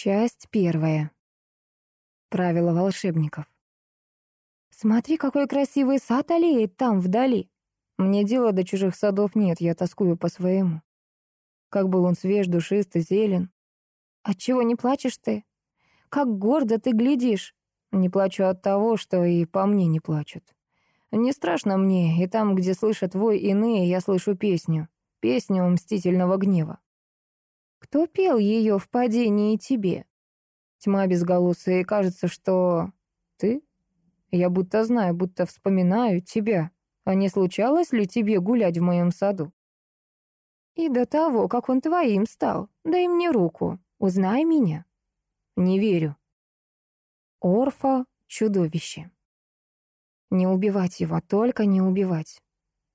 Часть первая. Правила волшебников. Смотри, какой красивый сад аллеет там вдали. Мне дела до чужих садов нет, я тоскую по своему. Как был он свеж, душист и зелен. Отчего не плачешь ты? Как гордо ты глядишь. Не плачу от того, что и по мне не плачут. Не страшно мне, и там, где слышат вой иные, я слышу песню. Песню мстительного гнева. Кто пел ее в падении тебе? Тьма безголосая, и кажется, что... Ты? Я будто знаю, будто вспоминаю тебя. А не случалось ли тебе гулять в моем саду? И до того, как он твоим стал, дай мне руку, узнай меня. Не верю. Орфа — чудовище. Не убивать его, только не убивать.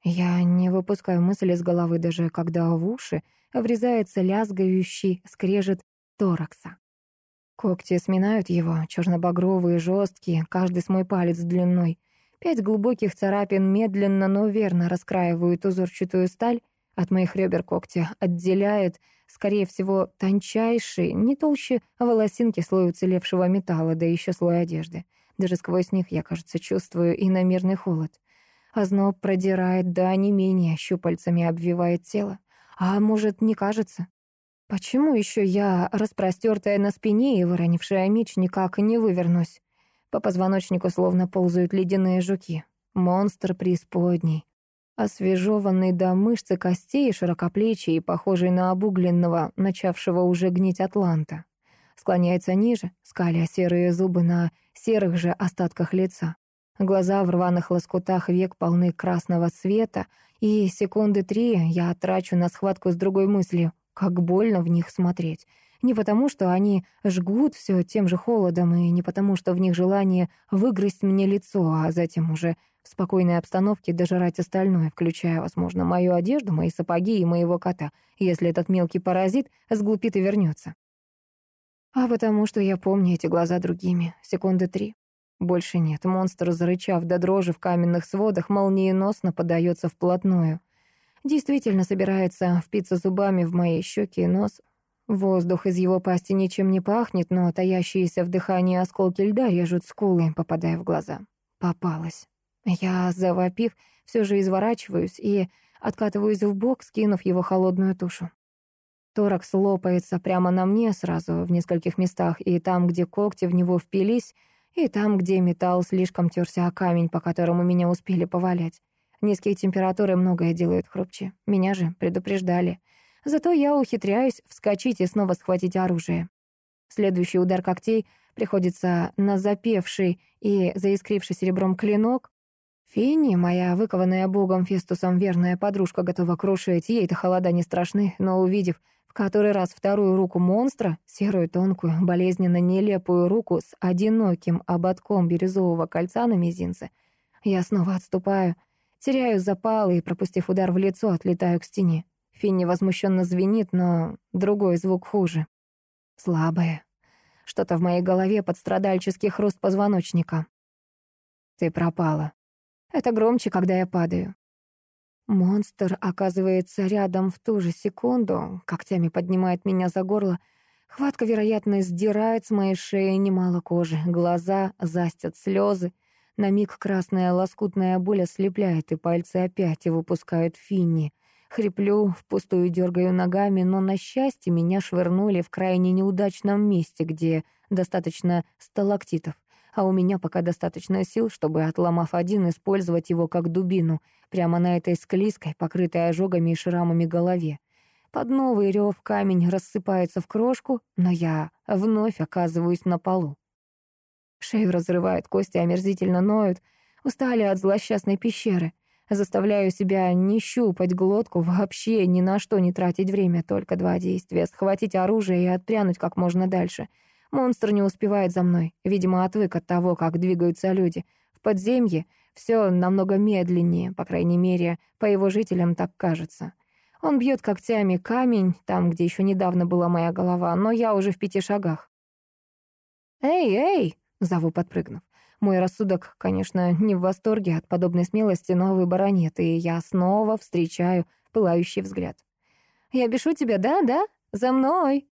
Я не выпускаю мысли из головы, даже когда в уши врезается лязгающий скрежет торакса. Когти сминают его, черно-багровые, жесткие, каждый с мой палец длиной. Пять глубоких царапин медленно, но верно раскраивают узорчатую сталь. От моих ребер когти отделяет, скорее всего, тончайший, не толще волосинки слой уцелевшего металла, да еще слой одежды. Даже сквозь них я, кажется, чувствую иномерный холод. Озноб продирает, да не менее, щупальцами обвивает тело. А может, не кажется? Почему еще я, распростертая на спине и выронившая меч, никак не вывернусь? По позвоночнику словно ползают ледяные жуки. Монстр преисподней. Освежеванный до мышцы костей, широкоплечий похожий на обугленного, начавшего уже гнить атланта. Склоняется ниже, скаля серые зубы на серых же остатках лица. Глаза в рваных лоскутах век полны красного цвета, и секунды три я трачу на схватку с другой мыслью. Как больно в них смотреть. Не потому, что они жгут все тем же холодом, и не потому, что в них желание выгрызть мне лицо, а затем уже в спокойной обстановке дожрать остальное, включая, возможно, мою одежду, мои сапоги и моего кота, если этот мелкий паразит сглупит и вернется. А потому что я помню эти глаза другими. Секунды три. Больше нет. Монстр, зарычав до дрожи в каменных сводах, молниеносно подается вплотную. Действительно собирается впиться зубами в мои щеки и нос. Воздух из его пасти ничем не пахнет, но таящиеся в дыхании осколки льда режут скулы, попадая в глаза. Попалась. Я, завопив, все же изворачиваюсь и откатываюсь в бок, скинув его холодную тушу. Торакс лопается прямо на мне сразу в нескольких местах, и там, где когти в него впились, и там, где металл слишком терся о камень, по которому меня успели повалять. Низкие температуры многое делают хрупче. Меня же предупреждали. Зато я ухитряюсь вскочить и снова схватить оружие. Следующий удар когтей приходится на запевший и заискривший серебром клинок. Финни, моя выкованная богом Фестусом верная подружка, готова крушить, ей-то холода не страшны, но увидев в который раз вторую руку монстра, серую, тонкую, болезненно нелепую руку с одиноким ободком бирюзового кольца на мизинце. Я снова отступаю, теряю запалы и, пропустив удар в лицо, отлетаю к стене. Финни возмущенно звенит, но другой звук хуже. Слабое. Что-то в моей голове под страдальческий хруст позвоночника. Ты пропала. Это громче, когда я падаю. Монстр оказывается рядом в ту же секунду, когтями поднимает меня за горло. Хватка, вероятно, сдирает с моей шеи немало кожи, глаза застят слезы. На миг красная лоскутная боль ослепляет, и пальцы опять выпускают финни. Хриплю, впустую дергаю ногами, но, на счастье, меня швырнули в крайне неудачном месте, где достаточно сталактитов а у меня пока достаточно сил, чтобы, отломав один, использовать его как дубину прямо на этой склизкой, покрытой ожогами и шрамами голове. Под новый рев камень рассыпается в крошку, но я вновь оказываюсь на полу. Шею разрывают, кости омерзительно ноют, устали от злосчастной пещеры. Заставляю себя не щупать глотку, вообще ни на что не тратить время, только два действия — схватить оружие и отпрянуть как можно дальше — Монстр не успевает за мной. Видимо, отвык от того, как двигаются люди. В подземье все намного медленнее, по крайней мере, по его жителям так кажется. Он бьет когтями камень, там, где еще недавно была моя голова, но я уже в пяти шагах. «Эй, эй!» — зову, подпрыгнув. Мой рассудок, конечно, не в восторге от подобной смелости, но выбора нет, и я снова встречаю пылающий взгляд. «Я бешу тебя, да, да? За мной!»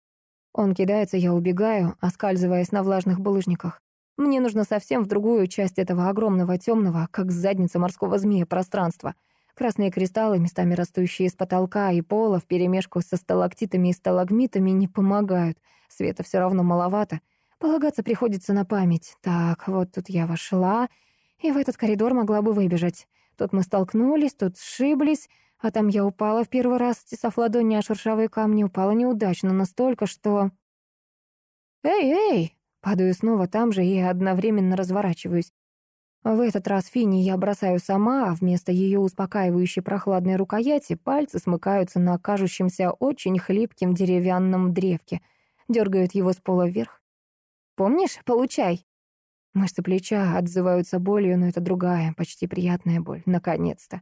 Он кидается, я убегаю, оскальзываясь на влажных булыжниках. Мне нужно совсем в другую часть этого огромного темного, как задница морского змея, пространства. Красные кристаллы, местами растущие из потолка и пола, вперемешку со сталактитами и сталагмитами, не помогают. Света все равно маловато. Полагаться приходится на память. Так, вот тут я вошла, и в этот коридор могла бы выбежать. Тут мы столкнулись, тут сшиблись, а там я упала в первый раз, стесав ладони о шершавые камни, упала неудачно, настолько, что... «Эй, эй!» Падаю снова там же и одновременно разворачиваюсь. В этот раз Фини я бросаю сама, а вместо ее успокаивающей прохладной рукояти пальцы смыкаются на кажущемся очень хлипким деревянном древке, дергают его с пола вверх. «Помнишь? Получай!» Мышцы плеча отзываются болью, но это другая, почти приятная боль. Наконец-то.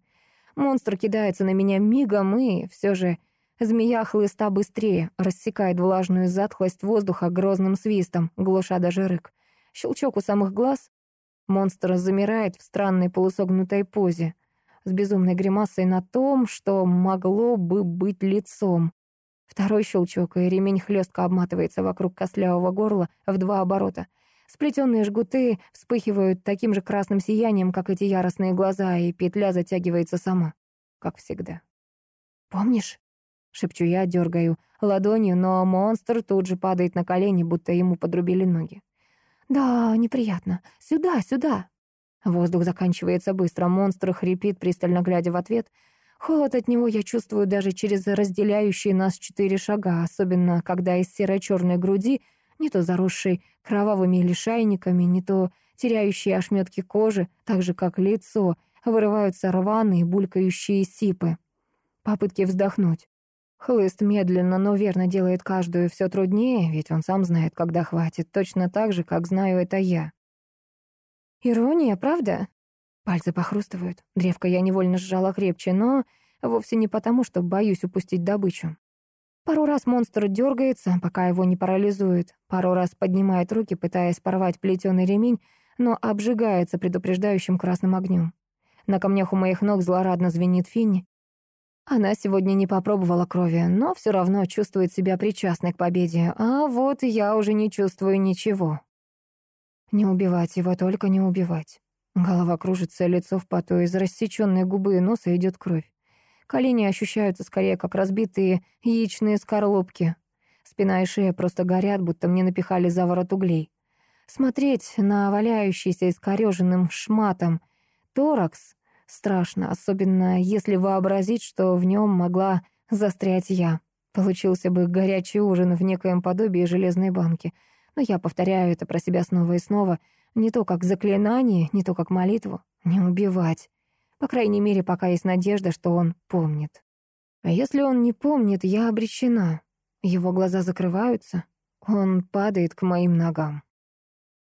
Монстр кидается на меня мигом, и все же змея хлыста быстрее, рассекает влажную затхлость воздуха грозным свистом, глуша даже рык. Щелчок у самых глаз. Монстр замирает в странной полусогнутой позе, с безумной гримасой на том, что могло бы быть лицом. Второй щелчок, и ремень хлестко обматывается вокруг костлявого горла в два оборота. Сплетенные жгуты вспыхивают таким же красным сиянием, как эти яростные глаза, и петля затягивается сама, как всегда. «Помнишь?» — шепчу я, дергаю ладонью, но монстр тут же падает на колени, будто ему подрубили ноги. «Да, неприятно. Сюда, сюда!» Воздух заканчивается быстро, монстр хрипит, пристально глядя в ответ. Холод от него я чувствую даже через разделяющие нас четыре шага, особенно когда из серо-черной груди — не то заросший кровавыми лишайниками, не то теряющие ошметки кожи, так же, как лицо, вырываются рваные булькающие сипы. Попытки вздохнуть. Хлыст медленно, но верно делает каждую все труднее, ведь он сам знает, когда хватит, точно так же, как знаю это я. Ирония, правда? Пальцы похрустывают. Древко я невольно сжала крепче, но вовсе не потому, что боюсь упустить добычу. Пару раз монстр дергается, пока его не парализует. Пару раз поднимает руки, пытаясь порвать плетеный ремень, но обжигается предупреждающим красным огнем. На камнях у моих ног злорадно звенит Финни. Она сегодня не попробовала крови, но все равно чувствует себя причастной к победе, а вот я уже не чувствую ничего. Не убивать его, только не убивать. Голова кружится, лицо в поту, из рассеченной губы и носа идет кровь. Колени ощущаются скорее как разбитые яичные скорлупки. Спина и шея просто горят, будто мне напихали за ворот углей. Смотреть на валяющийся искорёженным шматом торакс страшно, особенно если вообразить, что в нем могла застрять я. Получился бы горячий ужин в некоем подобии железной банки. Но я повторяю это про себя снова и снова, не то как заклинание, не то как молитву. Не убивать. По крайней мере, пока есть надежда, что он помнит. А если он не помнит, я обречена. Его глаза закрываются, он падает к моим ногам.